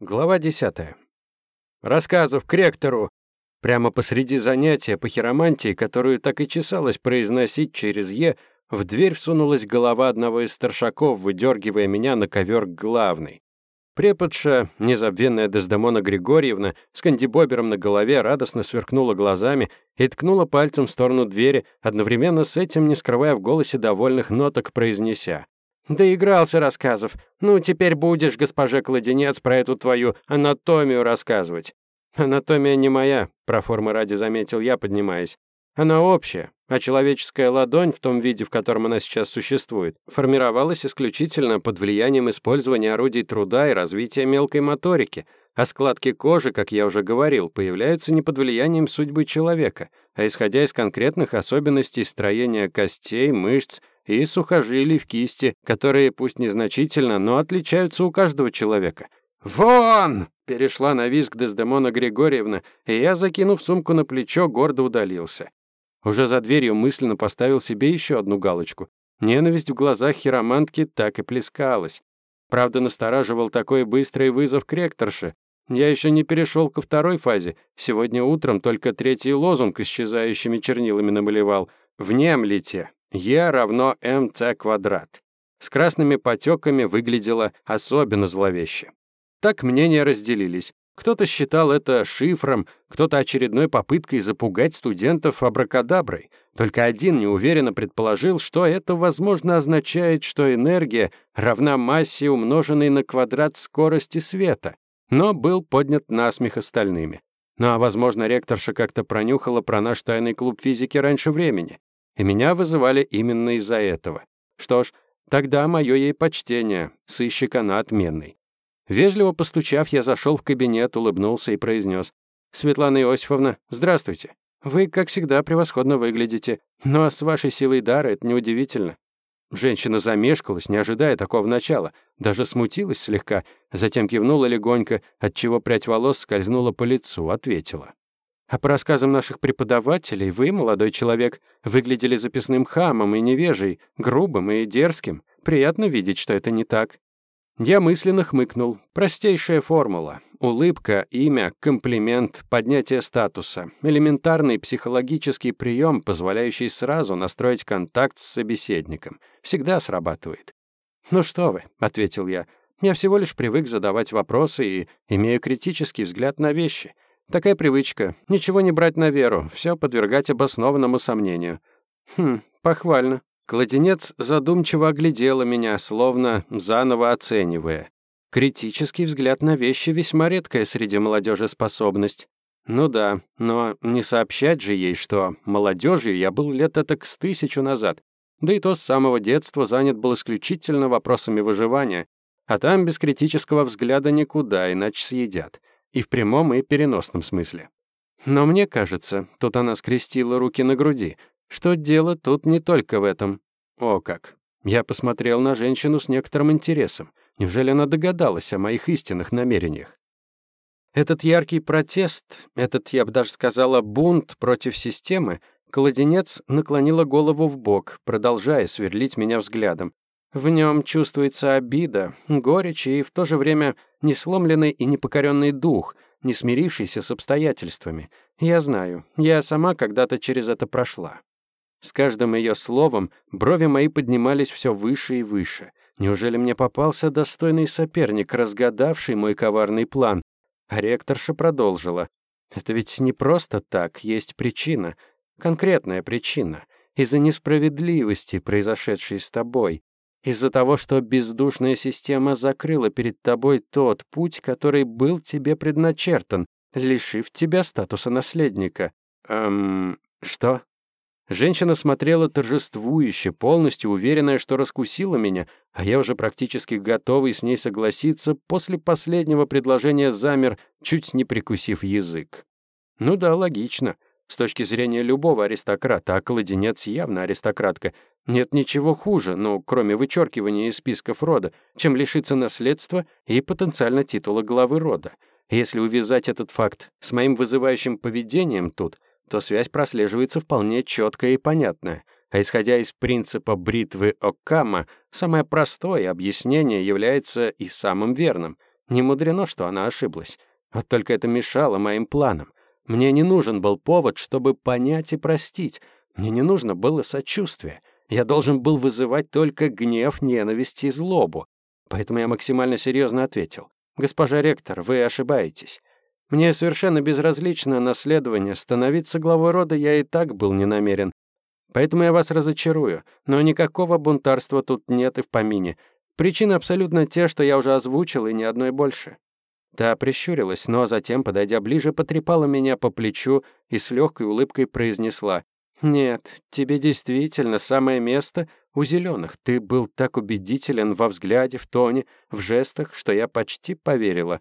Глава 10. Рассказов к ректору. Прямо посреди занятия по хиромантии, которую так и чесалось произносить через «е», в дверь всунулась голова одного из старшаков, выдергивая меня на ковер к главной. Преподша, незабвенная Дездемона Григорьевна, с кандибобером на голове, радостно сверкнула глазами и ткнула пальцем в сторону двери, одновременно с этим не скрывая в голосе довольных ноток, произнеся «Доигрался рассказов. Ну, теперь будешь, госпоже Кладенец, про эту твою анатомию рассказывать». «Анатомия не моя», — про формы ради заметил я, поднимаясь. «Она общая, а человеческая ладонь в том виде, в котором она сейчас существует, формировалась исключительно под влиянием использования орудий труда и развития мелкой моторики, а складки кожи, как я уже говорил, появляются не под влиянием судьбы человека, а исходя из конкретных особенностей строения костей, мышц и сухожилий в кисти, которые пусть незначительно, но отличаются у каждого человека. «Вон!» — перешла на визг Дездемона Григорьевна, и я, закинув сумку на плечо, гордо удалился. Уже за дверью мысленно поставил себе еще одну галочку. Ненависть в глазах хиромантки так и плескалась. Правда, настораживал такой быстрый вызов к ректорше. Я еще не перешел ко второй фазе. Сегодня утром только третий лозунг исчезающими чернилами намалевал. «Внемлите!» Е равно МЦ квадрат. С красными потеками выглядело особенно зловеще. Так мнения разделились. Кто-то считал это шифром, кто-то очередной попыткой запугать студентов абракадаброй. Только один неуверенно предположил, что это, возможно, означает, что энергия равна массе, умноженной на квадрат скорости света, но был поднят насмех остальными. Ну а, возможно, ректорша как-то пронюхала про наш тайный клуб физики раньше времени и меня вызывали именно из-за этого. Что ж, тогда мое ей почтение, сыщик она отменный. Вежливо постучав, я зашел в кабинет, улыбнулся и произнес. «Светлана Иосифовна, здравствуйте. Вы, как всегда, превосходно выглядите, но с вашей силой дара это неудивительно». Женщина замешкалась, не ожидая такого начала, даже смутилась слегка, затем кивнула легонько, отчего прядь волос скользнула по лицу, ответила. А по рассказам наших преподавателей, вы, молодой человек, выглядели записным хамом и невежей, грубым и дерзким. Приятно видеть, что это не так. Я мысленно хмыкнул. Простейшая формула. Улыбка, имя, комплимент, поднятие статуса. Элементарный психологический прием, позволяющий сразу настроить контакт с собеседником. Всегда срабатывает. «Ну что вы», — ответил я, — «я всего лишь привык задавать вопросы и имею критический взгляд на вещи». Такая привычка. Ничего не брать на веру, все подвергать обоснованному сомнению. Хм, похвально. Кладенец задумчиво оглядела меня, словно заново оценивая. Критический взгляд на вещи весьма редкая среди молодежи способность. Ну да, но не сообщать же ей, что молодежью я был лет этак с тысячу назад. Да и то с самого детства занят был исключительно вопросами выживания. А там без критического взгляда никуда, иначе съедят. И в прямом, и переносном смысле. Но мне кажется, тут она скрестила руки на груди, что дело тут не только в этом. О как! Я посмотрел на женщину с некоторым интересом. Неужели она догадалась о моих истинных намерениях? Этот яркий протест, этот, я бы даже сказала, бунт против системы, Кладенец наклонила голову в бок, продолжая сверлить меня взглядом. В нем чувствуется обида, горечь и в то же время несломленный и непокоренный дух, не смирившийся с обстоятельствами. Я знаю, я сама когда-то через это прошла. С каждым ее словом брови мои поднимались все выше и выше. Неужели мне попался достойный соперник, разгадавший мой коварный план? А ректорша продолжила. Это ведь не просто так, есть причина, конкретная причина. Из-за несправедливости, произошедшей с тобой. Из-за того, что бездушная система закрыла перед тобой тот путь, который был тебе предначертан, лишив тебя статуса наследника. Эм, что? Женщина смотрела торжествующе, полностью уверенная, что раскусила меня, а я уже практически готовый с ней согласиться, после последнего предложения замер, чуть не прикусив язык. Ну да, логично. С точки зрения любого аристократа, а кладенец явно аристократка, нет ничего хуже, ну, кроме вычеркивания из списков рода, чем лишиться наследства и потенциально титула главы рода. Если увязать этот факт с моим вызывающим поведением тут, то связь прослеживается вполне четкая и понятная. А исходя из принципа бритвы Оккама, самое простое объяснение является и самым верным. Не мудрено, что она ошиблась. Вот только это мешало моим планам. Мне не нужен был повод, чтобы понять и простить. Мне не нужно было сочувствие. Я должен был вызывать только гнев, ненависть и злобу. Поэтому я максимально серьезно ответил. «Госпожа ректор, вы ошибаетесь. Мне совершенно безразлично наследование. Становиться главой рода я и так был не намерен. Поэтому я вас разочарую. Но никакого бунтарства тут нет и в помине. Причины абсолютно те, что я уже озвучил, и ни одной больше». Та прищурилась, но затем, подойдя ближе, потрепала меня по плечу и с легкой улыбкой произнесла. «Нет, тебе действительно самое место у зеленых. Ты был так убедителен во взгляде, в тоне, в жестах, что я почти поверила».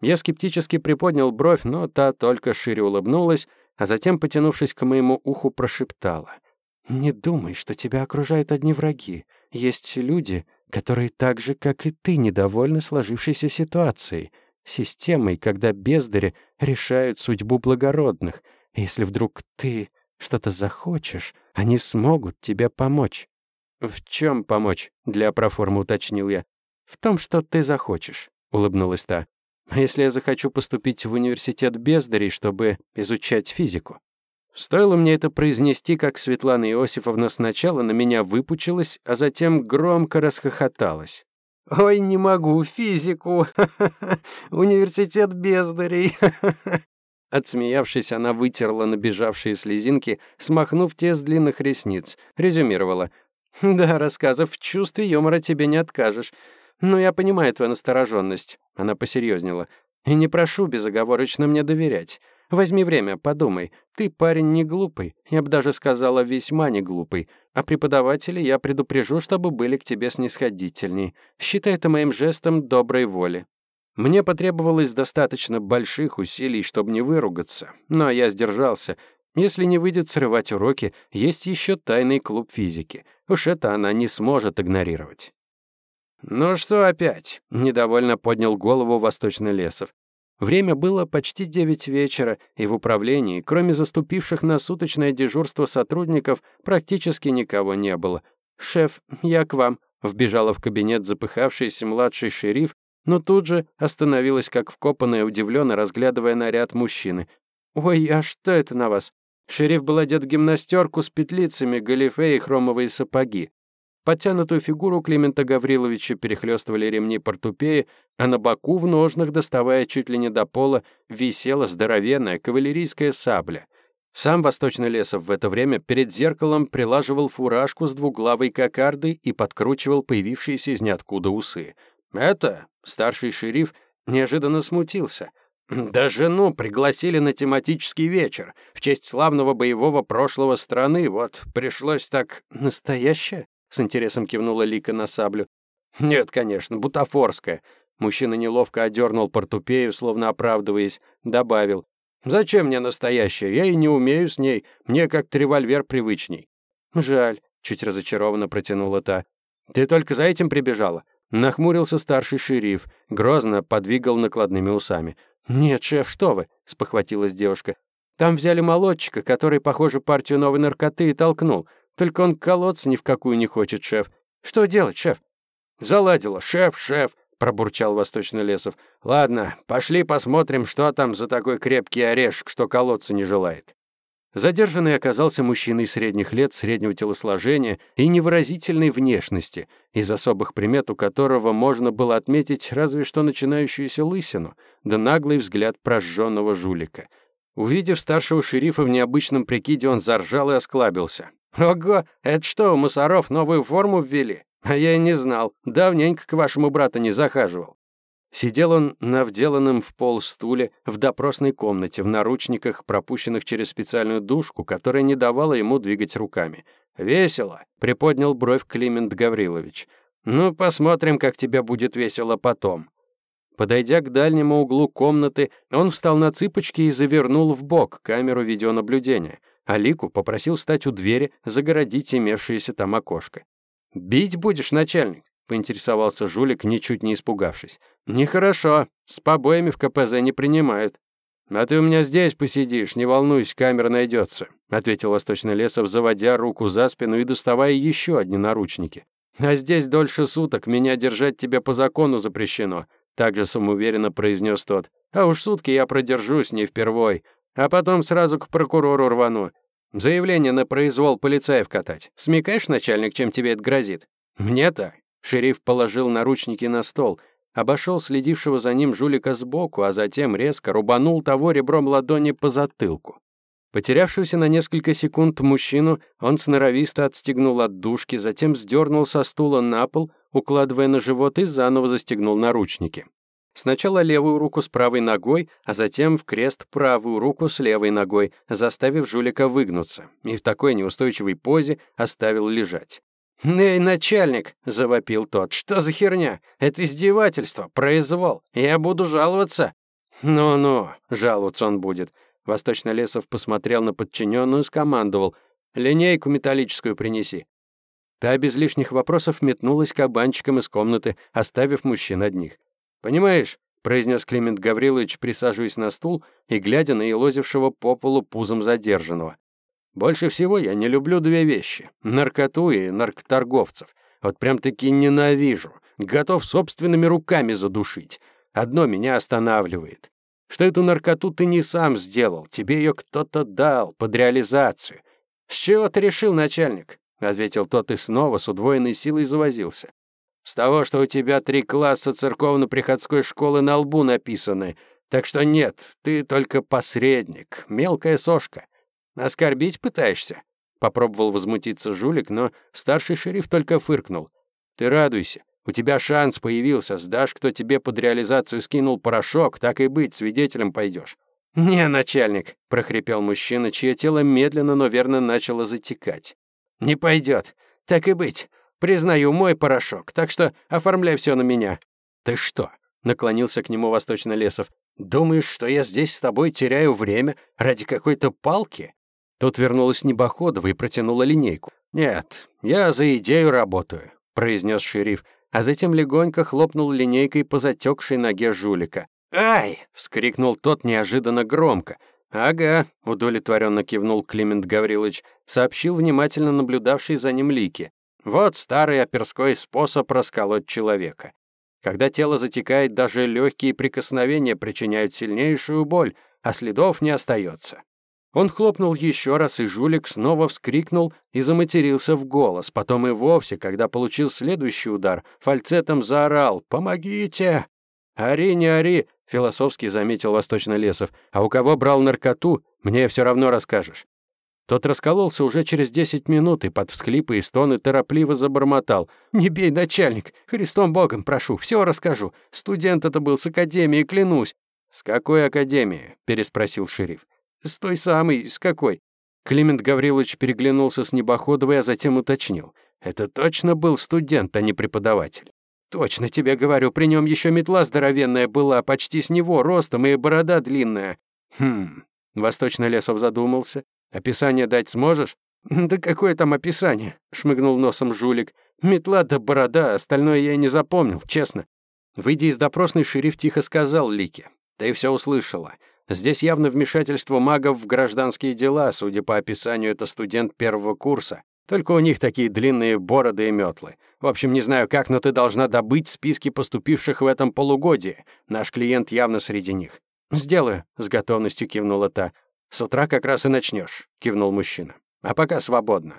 Я скептически приподнял бровь, но та только шире улыбнулась, а затем, потянувшись к моему уху, прошептала. «Не думай, что тебя окружают одни враги. Есть люди, которые так же, как и ты, недовольны сложившейся ситуацией, системой, когда бездари решают судьбу благородных. Если вдруг ты что-то захочешь, они смогут тебе помочь». «В чем помочь?» — для проформы уточнил я. «В том, что ты захочешь», — улыбнулась та. «А если я захочу поступить в университет бездарей, чтобы изучать физику?» Стоило мне это произнести, как Светлана Иосифовна сначала на меня выпучилась, а затем громко расхохоталась. «Ой, не могу, физику! Университет бездарей!» Отсмеявшись, она вытерла набежавшие слезинки, смахнув те с длинных ресниц. Резюмировала. «Да, рассказов в чувстве юмора тебе не откажешь. Но я понимаю твою настороженность. Она посерьезнела. «И не прошу безоговорочно мне доверять. Возьми время, подумай. Ты парень не глупый, я бы даже сказала, весьма не глупый. А преподаватели я предупрежу, чтобы были к тебе снисходительней. Считай это моим жестом доброй воли». Мне потребовалось достаточно больших усилий, чтобы не выругаться, но я сдержался. Если не выйдет срывать уроки, есть еще тайный клуб физики. Уж это она не сможет игнорировать. «Ну что опять?» — недовольно поднял голову Восточный Лесов. Время было почти девять вечера, и в управлении, кроме заступивших на суточное дежурство сотрудников, практически никого не было. «Шеф, я к вам», — вбежала в кабинет запыхавшийся младший шериф, но тут же остановилась как вкопанная, удивленно разглядывая наряд мужчины. «Ой, а что это на вас?» Шериф был одет в гимнастерку с петлицами, галифе и хромовые сапоги. Подтянутую фигуру Климента Гавриловича перехлёстывали ремни портупеи, а на боку, в ножнах, доставая чуть ли не до пола, висела здоровенная кавалерийская сабля. Сам Восточный Лесов в это время перед зеркалом прилаживал фуражку с двуглавой кокардой и подкручивал появившиеся из ниоткуда усы. «Это?» — старший шериф неожиданно смутился. «Да жену пригласили на тематический вечер в честь славного боевого прошлого страны, вот пришлось так...» «Настоящее?» С интересом кивнула Лика на саблю. «Нет, конечно, бутафорская». Мужчина неловко одернул портупею, словно оправдываясь, добавил. «Зачем мне настоящая? Я и не умею с ней. Мне как-то револьвер привычней». «Жаль», — чуть разочарованно протянула та. «Ты только за этим прибежала?» Нахмурился старший шериф, грозно подвигал накладными усами. «Нет, шеф, что вы?» — спохватилась девушка. «Там взяли молодчика, который, похоже, партию новой наркоты и толкнул. Только он колоться ни в какую не хочет, шеф. Что делать, шеф?» «Заладила. Шеф, шеф!» — пробурчал Восточный Лесов. «Ладно, пошли посмотрим, что там за такой крепкий орешек, что колоться не желает». Задержанный оказался мужчиной средних лет, среднего телосложения и невыразительной внешности, из особых примет у которого можно было отметить разве что начинающуюся лысину, да наглый взгляд прожженного жулика. Увидев старшего шерифа в необычном прикиде, он заржал и осклабился. «Ого, это что, у мусоров новую форму ввели? А я и не знал. Давненько к вашему брату не захаживал». Сидел он на вделанном в пол стуле в допросной комнате в наручниках, пропущенных через специальную душку, которая не давала ему двигать руками. «Весело», — приподнял бровь Климент Гаврилович. «Ну, посмотрим, как тебе будет весело потом». Подойдя к дальнему углу комнаты, он встал на цыпочки и завернул в бок камеру видеонаблюдения — Алику попросил стать у двери, загородить имевшееся там окошко. «Бить будешь, начальник?» — поинтересовался жулик, ничуть не испугавшись. «Нехорошо. С побоями в КПЗ не принимают». «А ты у меня здесь посидишь, не волнуйся, камера найдется», — ответил Восточный Лесов, заводя руку за спину и доставая еще одни наручники. «А здесь дольше суток, меня держать тебе по закону запрещено. также самоуверенно произнес тот. А уж сутки я продержусь не впервой, а потом сразу к прокурору рвану. Заявление на произвол полицаев катать. Смекаешь, начальник, чем тебе это грозит? Мне-то? Шериф положил наручники на стол, обошел следившего за ним жулика сбоку, а затем резко рубанул того ребром ладони по затылку. Потерявшуюся на несколько секунд мужчину он сноровисто отстегнул от дужки, затем сдернул со стула на пол, укладывая на живот и заново застегнул наручники. Сначала левую руку с правой ногой, а затем в крест правую руку с левой ногой, заставив жулика выгнуться, и в такой неустойчивой позе оставил лежать. «Эй, начальник!» — завопил тот. «Что за херня? Это издевательство, произвол. Я буду жаловаться». «Ну-ну», — жаловаться он будет. Восточный Лесов посмотрел на подчиненную и скомандовал. «Линейку металлическую принеси». Та без лишних вопросов метнулась кабанчиком из комнаты, оставив мужчин одних. «Понимаешь», — произнес Климент Гаврилович, присаживаясь на стул и глядя на елозившего по полу пузом задержанного. «Больше всего я не люблю две вещи — наркоту и наркоторговцев. Вот прям-таки ненавижу. Готов собственными руками задушить. Одно меня останавливает. Что эту наркоту ты не сам сделал, тебе ее кто-то дал под реализацию. С чего ты решил, начальник? ответил тот и снова с удвоенной силой завозился. С того, что у тебя три класса церковно-приходской школы на лбу написаны. Так что нет, ты только посредник, мелкая сошка. Оскорбить пытаешься?» Попробовал возмутиться жулик, но старший шериф только фыркнул. «Ты радуйся. У тебя шанс появился. Сдашь, кто тебе под реализацию скинул порошок, так и быть, свидетелем пойдешь. «Не, начальник», — прохрипел мужчина, чье тело медленно, но верно начало затекать. «Не пойдет. Так и быть. Признаю, мой порошок, так что оформляй все на меня». «Ты что?» — наклонился к нему Восточный Лесов. «Думаешь, что я здесь с тобой теряю время ради какой-то палки?» Тут вернулась Небоходова и протянула линейку. «Нет, я за идею работаю», — произнес шериф, а затем легонько хлопнул линейкой по затекшей ноге жулика. «Ай!» — вскрикнул тот неожиданно громко. «Ага», — удовлетворенно кивнул Климент Гаврилович, сообщил внимательно наблюдавший за ним Лики. Вот старый оперской способ расколоть человека. Когда тело затекает, даже легкие прикосновения причиняют сильнейшую боль, а следов не остается. Он хлопнул еще раз, и жулик снова вскрикнул и заматерился в голос. Потом и вовсе, когда получил следующий удар, фальцетом заорал «Помогите!» «Ори, не ори!» — философски заметил Восточный Лесов. «А у кого брал наркоту, мне все равно расскажешь». Тот раскололся уже через десять минут и под всхлипы и стоны торопливо забормотал. «Не бей, начальник! Христом Богом прошу, все расскажу. Студент это был с академии, клянусь». «С какой академии?» — переспросил шериф. «С той самой, с какой?» Климент Гаврилович переглянулся с Небоходовой, а затем уточнил. «Это точно был студент, а не преподаватель?» «Точно тебе говорю, при нем еще метла здоровенная была, почти с него ростом и борода длинная». «Хм...» Восточный Лесов задумался. «Описание дать сможешь?» «Да какое там описание?» — шмыгнул носом жулик. «Метла да борода, остальное я и не запомнил, честно». Выйдя из допросной, шериф тихо сказал Лике. «Ты все услышала. Здесь явно вмешательство магов в гражданские дела, судя по описанию, это студент первого курса. Только у них такие длинные бороды и метлы. В общем, не знаю как, но ты должна добыть списки поступивших в этом полугодии. Наш клиент явно среди них». «Сделаю», — с готовностью кивнула та. «С утра как раз и начнешь», — кивнул мужчина. «А пока свободно.